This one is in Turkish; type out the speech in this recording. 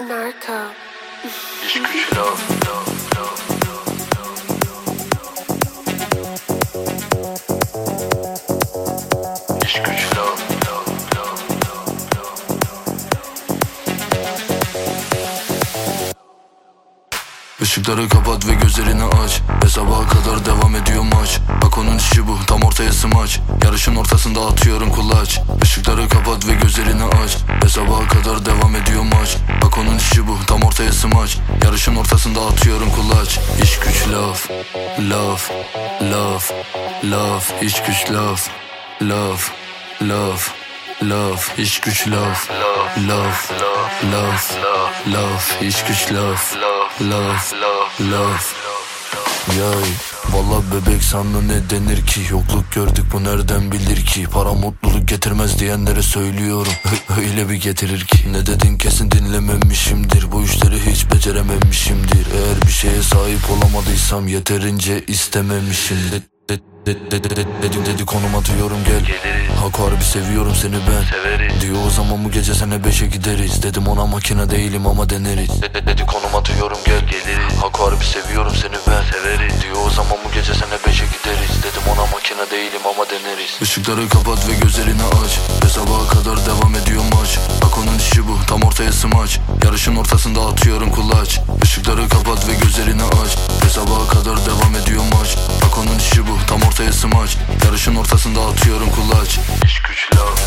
Narco. İş güç laf Işıkları kapat ve gözlerini aç. Ve sabaha kadar devam ediyor maç. Bak onun işi bu tam ortaya smaç. Yarışın ortasında atıyorum kulaç. Işıkları kapat ve gözlerini aç. Ve sabaha kadar devam ediyor maç Bak onun işi bu tam ortaya smaç. Yarışın ortasında atıyorum kulaç. İş güç laf Laf Laf Laf. İş güç laf Laf Laf Laf. İş güç laf Laf Laf Laf iş güç laf Laf Laf Yay. Valla bebek sana ne denir ki? Yokluk gördük bu nereden bilir ki? Para mutluluk getirmez diyenlere söylüyorum. Öyle bir getirir ki. Ne dedin kesin dinlememişimdir. Bu işleri hiç becerememişimdir. Eğer bir şeye sahip olamadıysam Yeterince istememişimdir de, de, de, de, de, dedim dedi konum atıyorum gel. Hak harbi seviyorum seni ben. Severiz. Diyor o zaman bu gece sene beşe gideriz. Dedim ona makine değilim ama deneriz. De, de, dedi konum atıyorum gel. Geliriz. Hak harbi seviyorum seni ben Zaman bu gece sene beşe gideriz Dedim. Ona makine değilim ama deneriz. Işıkları kapat ve gözlerini aç. Ve sabaha kadar devam ediyor maç. Bak onun işi bu tam ortaya smaç. Yarışın ortasında atıyorum kulaç. Işıkları kapat ve gözlerini aç. Ve sabaha kadar devam ediyor maç. Bak onun işi bu tam ortaya smaç. Yarışın ortasında atıyorum kulaç. İş güç laf